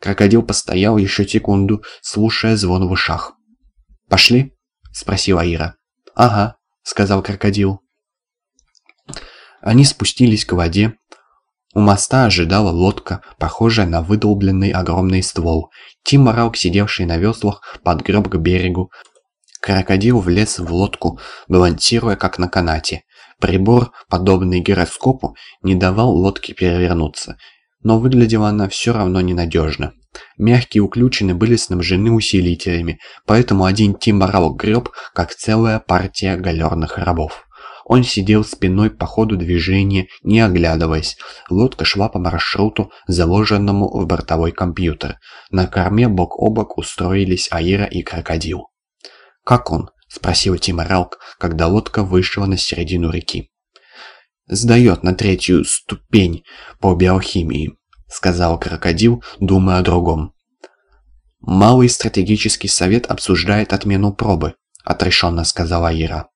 Крокодил постоял еще секунду, слушая звон в ушах. «Пошли?» – спросила Ира. «Ага», – сказал крокодил. Они спустились к воде. У моста ожидала лодка, похожая на выдолбленный огромный ствол. Тим Моралк, сидевший на веслах, подгреб к берегу. Крокодил влез в лодку, балансируя как на канате. Прибор, подобный гироскопу, не давал лодке перевернуться, но выглядела она все равно ненадежно. Мягкие уключены были снабжены усилителями, поэтому один Тимбарал греб, как целая партия галерных рабов. Он сидел спиной по ходу движения, не оглядываясь. Лодка шла по маршруту, заложенному в бортовой компьютер. На корме бок о бок устроились Аира и Крокодил. «Как он?» – спросил Тимаралк, когда лодка вышла на середину реки. «Сдает на третью ступень по биохимии», – сказал крокодил, думая о другом. «Малый стратегический совет обсуждает отмену пробы», – отрешенно сказала Ира.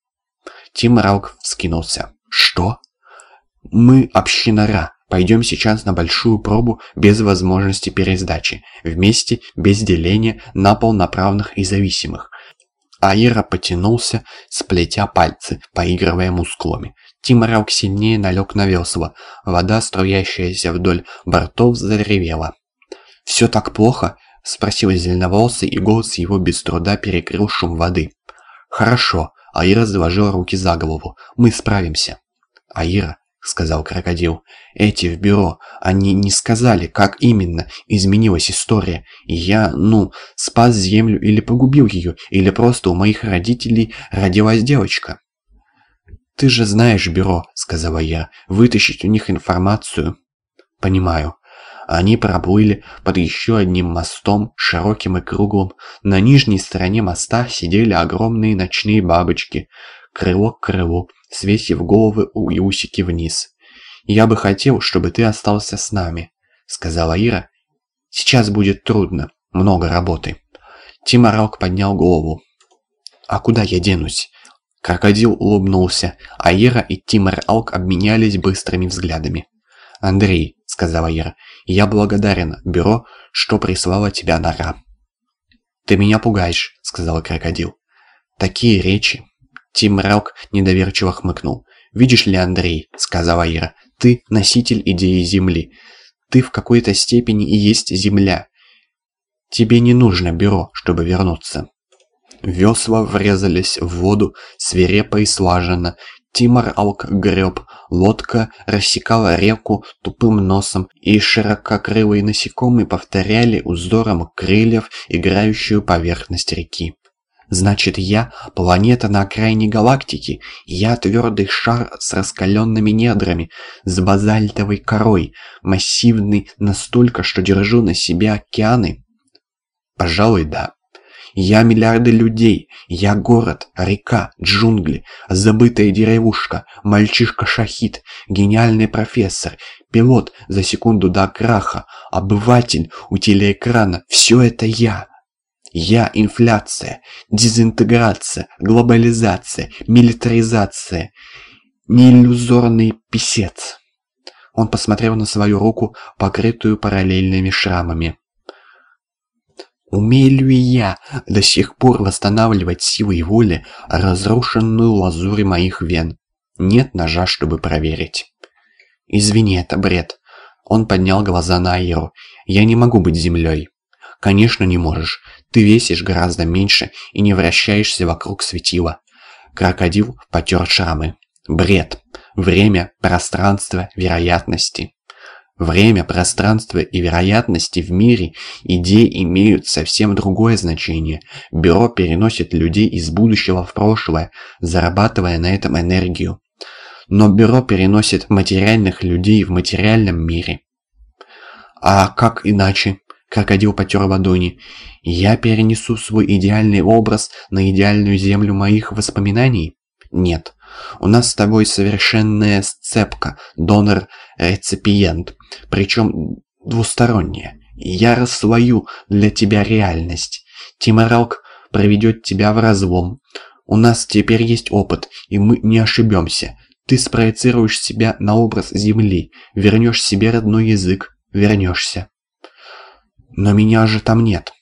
Тим Раук вскинулся. «Что?» «Мы община Ра. Пойдем сейчас на большую пробу без возможности пересдачи. Вместе, без деления, на полноправных и зависимых. Аира потянулся, сплетя пальцы, поигрывая мускулами. Тиморок сильнее налег на весла. Вода, струящаяся вдоль бортов, заревела. «Все так плохо?» – спросил зеленоволосый, и голос его без труда перекрыл шум воды. «Хорошо», – Аира заложила руки за голову. «Мы справимся». «Аира, — сказал крокодил. «Эти в бюро, они не сказали, как именно изменилась история. И я, ну, спас Землю или погубил ее, или просто у моих родителей родилась девочка». «Ты же знаешь бюро», — сказала я, — «вытащить у них информацию». «Понимаю». Они проплыли под еще одним мостом, широким и круглым. На нижней стороне моста сидели огромные ночные бабочки, крыло к крылу, свесив головы и усики вниз. «Я бы хотел, чтобы ты остался с нами», — сказала Ира. «Сейчас будет трудно, много работы». Тиморок поднял голову. «А куда я денусь?» Крокодил улыбнулся, а Ира и Тимор Алк обменялись быстрыми взглядами. «Андрей», — сказала Ира, — «я благодарен бюро, что прислало тебя на Ра». «Ты меня пугаешь», — сказал крокодил. «Такие речи». Тим Раук недоверчиво хмыкнул. «Видишь ли, Андрей», — сказала Ира, — «ты носитель идеи Земли. Ты в какой-то степени и есть Земля. Тебе не нужно бюро, чтобы вернуться». Весла врезались в воду свирепо и слаженно. Тимор Алк греб, лодка рассекала реку тупым носом, и ширококрылые насекомые повторяли узором крыльев играющую поверхность реки. Значит, я – планета на окраине галактики, я твердый шар с раскаленными недрами, с базальтовой корой, массивный настолько, что держу на себе океаны? Пожалуй, да. Я миллиарды людей, я город, река, джунгли, забытая деревушка, мальчишка-шахид, гениальный профессор, пилот за секунду до краха, обыватель у телеэкрана – все это я. Я – инфляция, дезинтеграция, глобализация, милитаризация, неиллюзорный писец. Он посмотрел на свою руку, покрытую параллельными шрамами. Умею ли я до сих пор восстанавливать силой воли разрушенную лазурь моих вен? Нет ножа, чтобы проверить. Извини, это бред. Он поднял глаза на Айру. Я не могу быть землей. Конечно, не можешь. Ты весишь гораздо меньше и не вращаешься вокруг светила. Крокодил потер шрамы. Бред. Время, пространство, вероятности. Время, пространство и вероятности в мире идеи имеют совсем другое значение. Бюро переносит людей из будущего в прошлое, зарабатывая на этом энергию. Но бюро переносит материальных людей в материальном мире. А как иначе? Крокодил потер ладони. «Я перенесу свой идеальный образ на идеальную землю моих воспоминаний?» «Нет. У нас с тобой совершенная сцепка, донор-реципиент, причем двусторонняя. Я рассвою для тебя реальность. Тиморалк проведет тебя в разлом. У нас теперь есть опыт, и мы не ошибемся. Ты спроецируешь себя на образ Земли, вернешь себе родной язык, вернешься. Но меня же там нет.